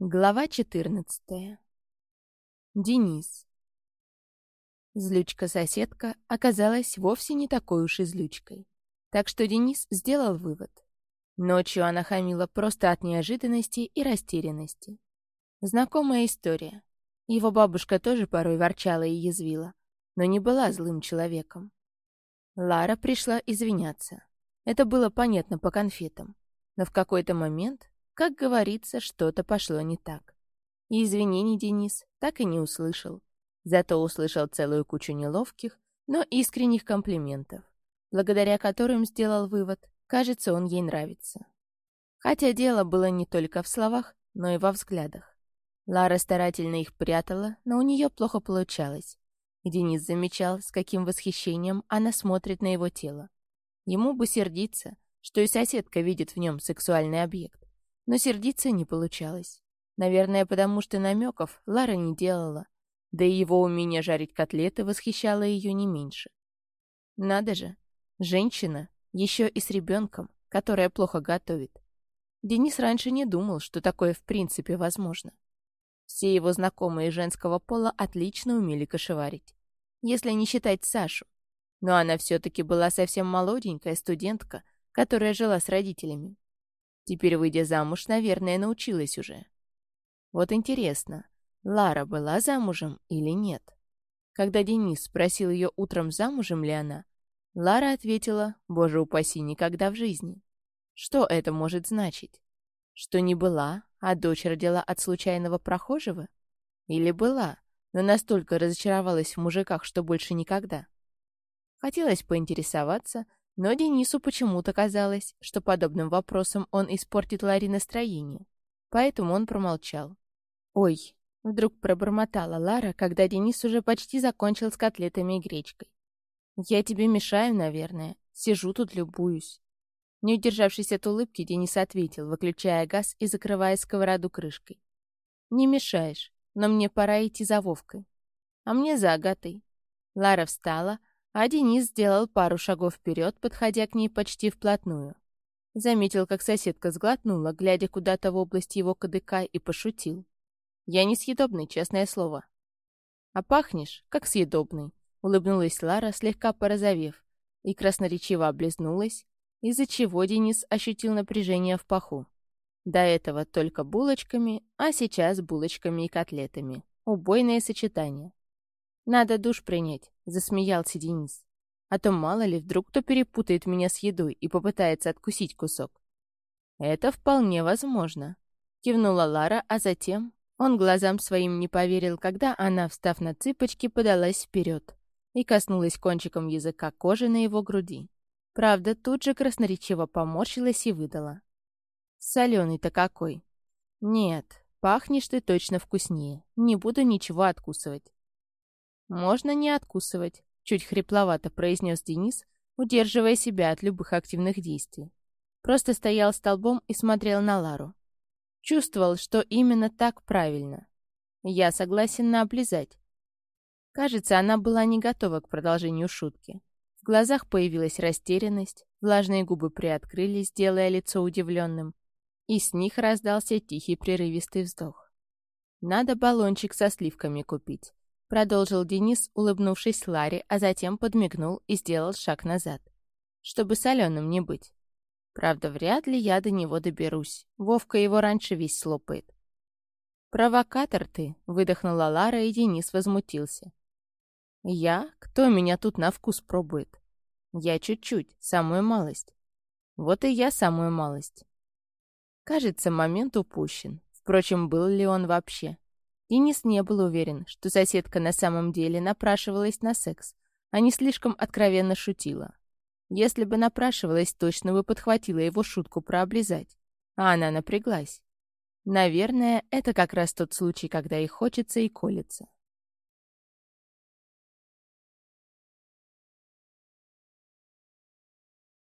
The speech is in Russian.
Глава 14. Денис. Злючка-соседка оказалась вовсе не такой уж и злючкой. Так что Денис сделал вывод. Ночью она хамила просто от неожиданности и растерянности. Знакомая история. Его бабушка тоже порой ворчала и язвила, но не была злым человеком. Лара пришла извиняться. Это было понятно по конфетам. Но в какой-то момент как говорится, что-то пошло не так. И извинений Денис так и не услышал. Зато услышал целую кучу неловких, но искренних комплиментов, благодаря которым сделал вывод, кажется, он ей нравится. Хотя дело было не только в словах, но и во взглядах. Лара старательно их прятала, но у нее плохо получалось. И Денис замечал, с каким восхищением она смотрит на его тело. Ему бы сердиться, что и соседка видит в нем сексуальный объект. Но сердиться не получалось. Наверное, потому что намеков Лара не делала. Да и его умение жарить котлеты восхищало ее не меньше. Надо же, женщина, еще и с ребенком, которая плохо готовит. Денис раньше не думал, что такое в принципе возможно. Все его знакомые женского пола отлично умели кошеварить. Если не считать Сашу. Но она все-таки была совсем молоденькая студентка, которая жила с родителями. Теперь, выйдя замуж, наверное, научилась уже. Вот интересно, Лара была замужем или нет? Когда Денис спросил ее утром, замужем ли она, Лара ответила, боже упаси, никогда в жизни. Что это может значить? Что не была, а дочь родила от случайного прохожего? Или была, но настолько разочаровалась в мужиках, что больше никогда? Хотелось поинтересоваться, но Денису почему-то казалось, что подобным вопросом он испортит Ларе настроение. Поэтому он промолчал. «Ой!» — вдруг пробормотала Лара, когда Денис уже почти закончил с котлетами и гречкой. «Я тебе мешаю, наверное. Сижу тут, любуюсь». Не удержавшись от улыбки, Денис ответил, выключая газ и закрывая сковороду крышкой. «Не мешаешь, но мне пора идти за Вовкой. А мне за Агатой». Лара встала, а Денис сделал пару шагов вперед, подходя к ней почти вплотную. Заметил, как соседка сглотнула, глядя куда-то в область его кадыка, и пошутил. «Я не съедобный, честное слово». «А пахнешь, как съедобный», — улыбнулась Лара, слегка порозовев, и красноречиво облизнулась, из-за чего Денис ощутил напряжение в паху. До этого только булочками, а сейчас булочками и котлетами. Убойное сочетание. «Надо душ принять», — засмеялся Денис. «А то мало ли, вдруг кто перепутает меня с едой и попытается откусить кусок». «Это вполне возможно», — кивнула Лара, а затем он глазам своим не поверил, когда она, встав на цыпочки, подалась вперед и коснулась кончиком языка кожи на его груди. Правда, тут же красноречиво поморщилась и выдала. «Соленый-то какой!» «Нет, пахнешь ты точно вкуснее. Не буду ничего откусывать. «Можно не откусывать», — чуть хрипловато произнес Денис, удерживая себя от любых активных действий. Просто стоял столбом и смотрел на Лару. Чувствовал, что именно так правильно. Я согласен на облизать. Кажется, она была не готова к продолжению шутки. В глазах появилась растерянность, влажные губы приоткрылись, делая лицо удивленным, и с них раздался тихий прерывистый вздох. Надо баллончик со сливками купить. Продолжил Денис, улыбнувшись Ларе, а затем подмигнул и сделал шаг назад. Чтобы соленым не быть. Правда, вряд ли я до него доберусь. Вовка его раньше весь слопает. «Провокатор ты!» — выдохнула Лара, и Денис возмутился. «Я? Кто меня тут на вкус пробует?» «Я чуть-чуть, самую малость». «Вот и я самую малость». Кажется, момент упущен. Впрочем, был ли он вообще? Денис не был уверен, что соседка на самом деле напрашивалась на секс, а не слишком откровенно шутила. Если бы напрашивалась, точно бы подхватила его шутку про облизать. А она напряглась. Наверное, это как раз тот случай, когда и хочется, и колется.